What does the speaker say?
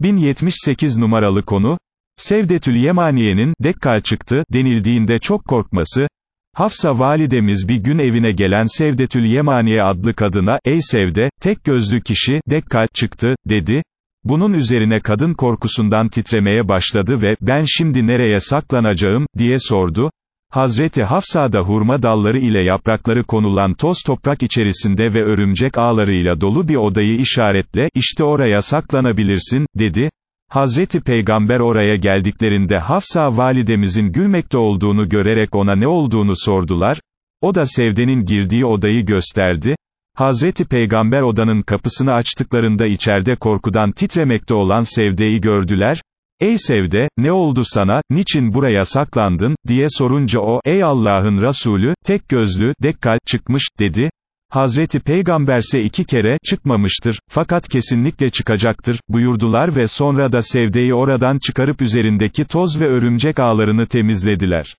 1078 numaralı konu, Sevdetül Yemaniye'nin, Dekkal çıktı, denildiğinde çok korkması, Hafsa validemiz bir gün evine gelen Sevdetül Yemaniye adlı kadına, ey Sevde, tek gözlü kişi, Dekkal çıktı, dedi, bunun üzerine kadın korkusundan titremeye başladı ve, ben şimdi nereye saklanacağım, diye sordu, Hazreti Hafsa da hurma dalları ile yaprakları konulan toz toprak içerisinde ve örümcek ağlarıyla dolu bir odayı işaretle, işte oraya saklanabilirsin, dedi, Hazreti Peygamber oraya geldiklerinde Hafsa validemizin gülmekte olduğunu görerek ona ne olduğunu sordular, o da Sevde'nin girdiği odayı gösterdi, Hazreti Peygamber odanın kapısını açtıklarında içeride korkudan titremekte olan Sevde'yi gördüler, Ey Sevde, ne oldu sana, niçin buraya saklandın, diye sorunca o, ey Allah'ın Resulü, tek gözlü, dekkal, çıkmış, dedi, Hazreti Peygamberse iki kere, çıkmamıştır, fakat kesinlikle çıkacaktır, buyurdular ve sonra da Sevde'yi oradan çıkarıp üzerindeki toz ve örümcek ağlarını temizlediler.